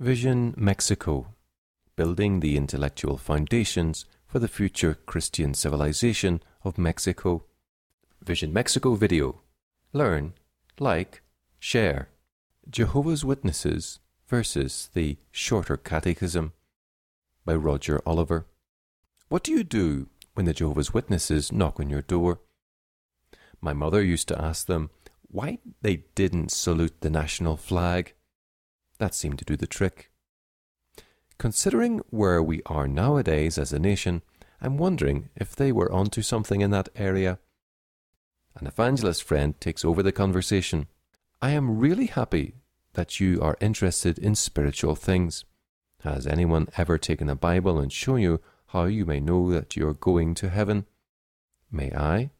Vision Mexico Building the Intellectual Foundations for the Future Christian Civilization of Mexico. Vision Mexico video. Learn, like, share. Jehovah's Witnesses versus the Shorter Catechism by Roger Oliver. What do you do when the Jehovah's Witnesses knock on your door? My mother used to ask them why they didn't salute the national flag. That seemed to do the trick. Considering where we are nowadays as a nation, I'm wondering if they were onto something in that area. An evangelist friend takes over the conversation. I am really happy that you are interested in spiritual things. Has anyone ever taken a Bible and shown you how you may know that you're going to heaven? May I?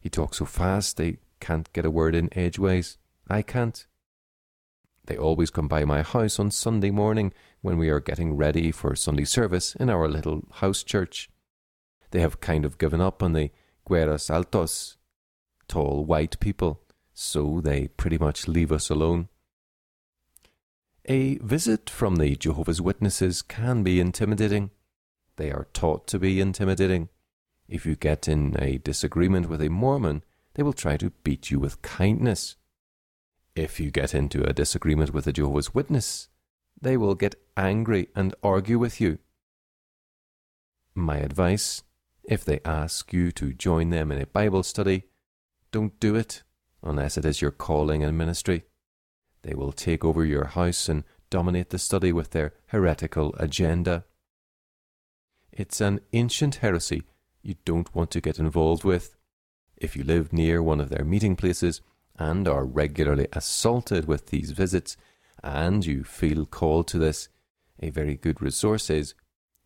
He talks so fast they can't get a word in edgeways. I can't. They always come by my house on Sunday morning when we are getting ready for Sunday service in our little house church. They have kind of given up on the Güeros Altos, tall white people, so they pretty much leave us alone. A visit from the Jehovah's Witnesses can be intimidating. They are taught to be intimidating. If you get in a disagreement with a Mormon, they will try to beat you with kindness. If you get into a disagreement with a Jehovah's Witness, they will get angry and argue with you. My advice if they ask you to join them in a Bible study, don't do it unless it is your calling and ministry. They will take over your house and dominate the study with their heretical agenda. It's an ancient heresy you don't want to get involved with. If you live near one of their meeting places and are regularly assaulted with these visits, and you feel called to this, a very good resource is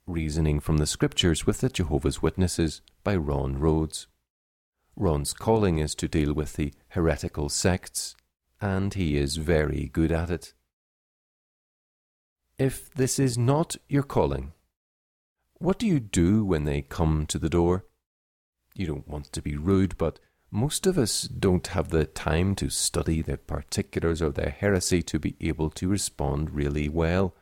Reasoning from the Scriptures with the Jehovah's Witnesses by Ron Rhodes. Ron's calling is to deal with the heretical sects, and he is very good at it. If this is not your calling, what do you do when they come to the door? You don't want to be rude, but most of us don't have the time to study the particulars of their heresy to be able to respond really well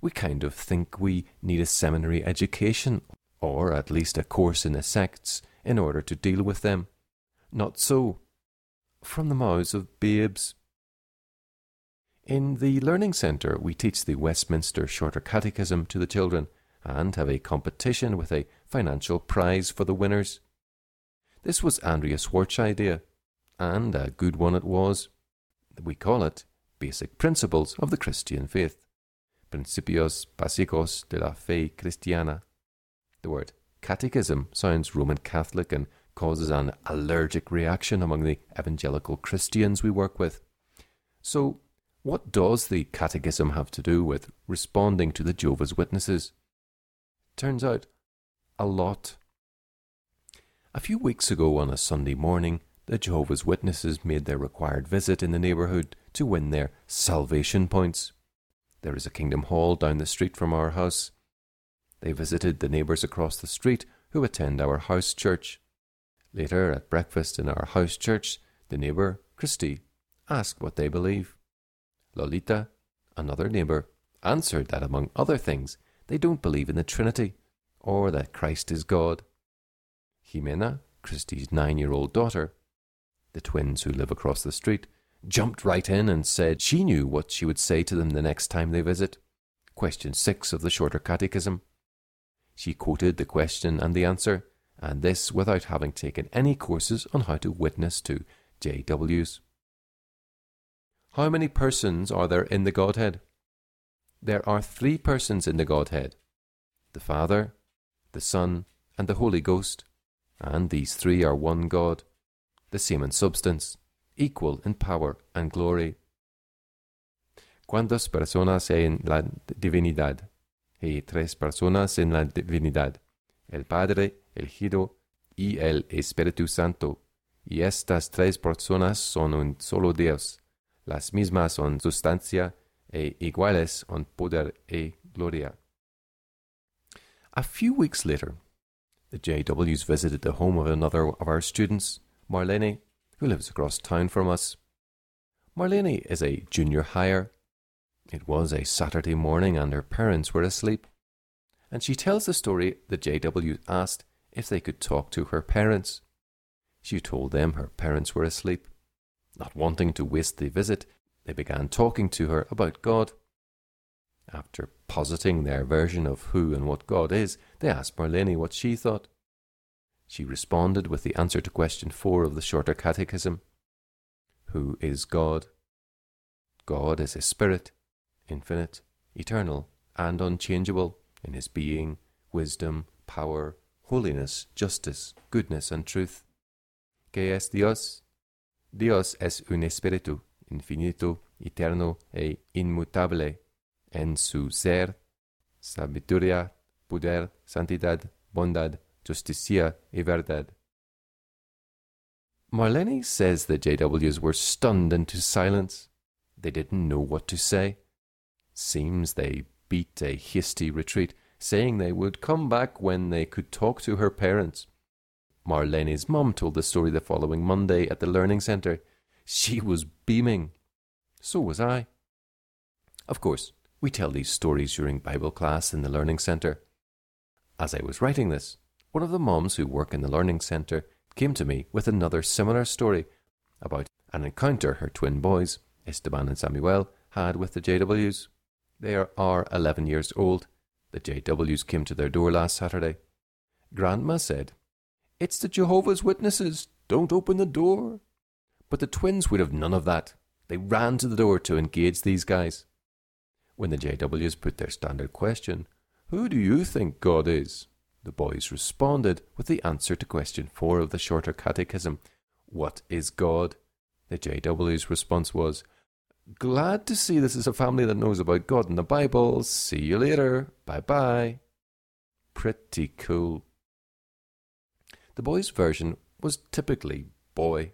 we kind of think we need a seminary education, or at least a course in the sects, in order to deal with them. Not so. From the mouths of babes. In the Learning Centre, we teach the Westminster Shorter Catechism to the children and have a competition with a financial prize for the winners. This was Andrea Swartz's idea, and a good one it was. We call it Basic Principles of the Christian Faith. Principios Básicos de la Fe Cristiana. The word catechism sounds Roman Catholic and causes an allergic reaction among the evangelical Christians we work with. So, what does the catechism have to do with responding to the Jehovah's Witnesses? Turns out, a lot. A few weeks ago on a Sunday morning, the Jehovah's Witnesses made their required visit in the neighbourhood to win their salvation points. There is a Kingdom Hall down the street from our house. They visited the neighbours across the street who attend our house church. Later, at breakfast in our house church, the neighbour, Christy, asked what they believe. Lolita, another neighbour, answered that among other things, they don't believe in the Trinity or that Christ is God. Jimena, Christy's nine year old daughter, the twins who live across the street, jumped right in and said she knew what she would say to them the next time they visit. Question 6 of the Shorter Catechism. She quoted the question and the answer, and this without having taken any courses on how to witness to JWs. How many persons are there in the Godhead? There are three persons in the Godhead the Father, the Son, and the Holy Ghost, and these three are one God, the same in substance, equal in power and glory. ¿Cuántas personas en la divinidad? Hay tres personas en la divinidad, el Padre, el Hijo y el Espíritu Santo, y estas tres personas son un solo Dios, las mismas en sustancia e iguales en poder y gloria. A few weeks later, the JWs visited the home of another of our students, Marlene, who lives across town from us. Marlene is a junior higher. It was a Saturday morning and her parents were asleep. And she tells the story that JW asked if they could talk to her parents. She told them her parents were asleep. Not wanting to waste the visit, they began talking to her about God. After positing their version of who and what God is, they asked Marlene what she thought. She responded with the answer to question four of the Shorter Catechism Who is God? God is a spirit, infinite, eternal, and unchangeable in his being, wisdom, power, holiness, justice, goodness, and truth. ¿Qué es Dios? Dios es un espíritu infinito, eterno e inmutable en su ser, sabiduría, poder, santidad, bondad, justicia y verdad. Marlene says the JWs were stunned into silence. They didn't know what to say. Seems they beat a hasty retreat, saying they would come back when they could talk to her parents. Marlene's mum told the story the following Monday at the Learning Centre. She was beaming. So was I. Of course, we tell these stories during Bible class in the Learning Centre. As I was writing this, one of the moms who work in the Learning Centre came to me with another similar story about an encounter her twin boys, Esteban and Samuel, had with the JWs. They are 11 years old. The JWs came to their door last Saturday. Grandma said, It's the Jehovah's Witnesses. Don't open the door. But the twins would have none of that. They ran to the door to engage these guys. When the JWs put their standard question, Who do you think God is? The boys responded with the answer to question four of the shorter catechism What is God? The JW's response was, Glad to see this is a family that knows about God and the Bible. See you later. Bye bye. Pretty cool. The boys' version was typically boy.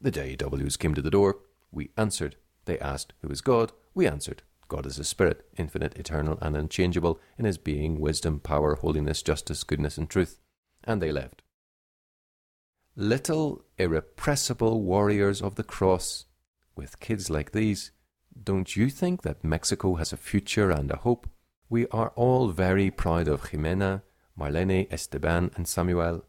The JWs came to the door. We answered. They asked, Who is God? We answered. God is a spirit, infinite, eternal, and unchangeable in his being, wisdom, power, holiness, justice, goodness, and truth. And they left. Little, irrepressible warriors of the cross. With kids like these, don't you think that Mexico has a future and a hope? We are all very proud of Jimena, Marlene, Esteban, and Samuel.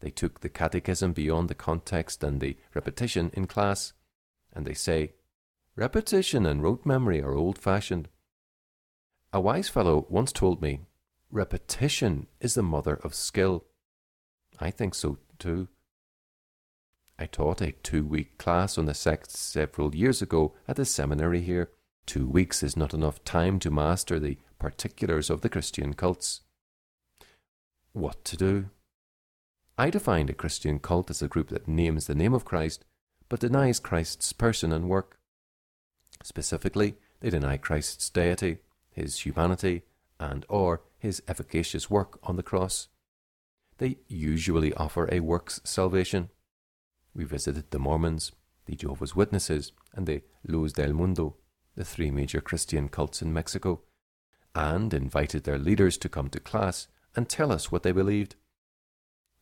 They took the catechism beyond the context and the repetition in class, and they say, Repetition and rote memory are old fashioned. A wise fellow once told me, Repetition is the mother of skill. I think so too. I taught a two week class on the sect several years ago at the seminary here. Two weeks is not enough time to master the particulars of the Christian cults. What to do? I defined a Christian cult as a group that names the name of Christ but denies Christ's person and work. Specifically, they deny Christ's deity, his humanity, and or his efficacious work on the cross. They usually offer a works salvation. We visited the Mormons, the Jehovah's Witnesses, and the Luz del Mundo, the three major Christian cults in Mexico, and invited their leaders to come to class and tell us what they believed.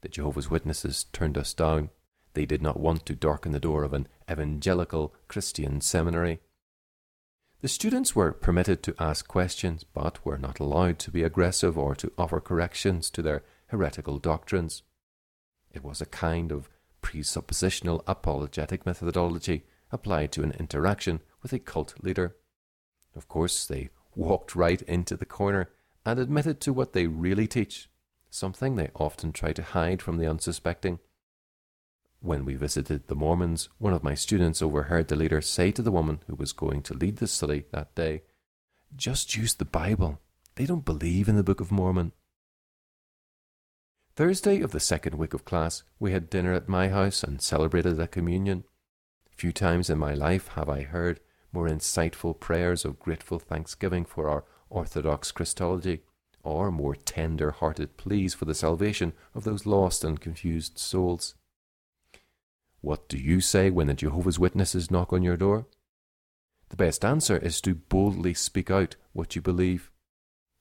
The Jehovah's Witnesses turned us down. They did not want to darken the door of an evangelical Christian seminary. The students were permitted to ask questions, but were not allowed to be aggressive or to offer corrections to their heretical doctrines. It was a kind of presuppositional apologetic methodology applied to an interaction with a cult leader. Of course, they walked right into the corner and admitted to what they really teach, something they often try to hide from the unsuspecting. When we visited the Mormons, one of my students overheard the leader say to the woman who was going to lead the study that day, Just use the Bible. They don't believe in the Book of Mormon. Thursday of the second week of class, we had dinner at my house and celebrated a communion. Few times in my life have I heard more insightful prayers of grateful thanksgiving for our orthodox Christology, or more tender hearted pleas for the salvation of those lost and confused souls. What do you say when the Jehovah's Witnesses knock on your door? The best answer is to boldly speak out what you believe.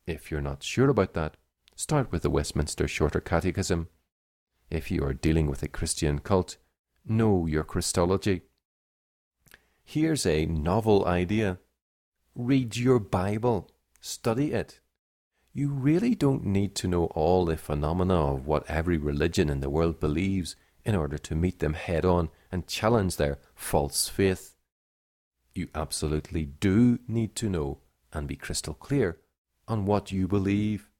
If you're not sure about that, start with the Westminster Shorter Catechism. If you are dealing with a Christian cult, know your Christology. Here's a novel idea. Read your Bible. Study it. You really don't need to know all the phenomena of what every religion in the world believes in order to meet them head on and challenge their false faith. You absolutely do need to know and be crystal clear on what you believe.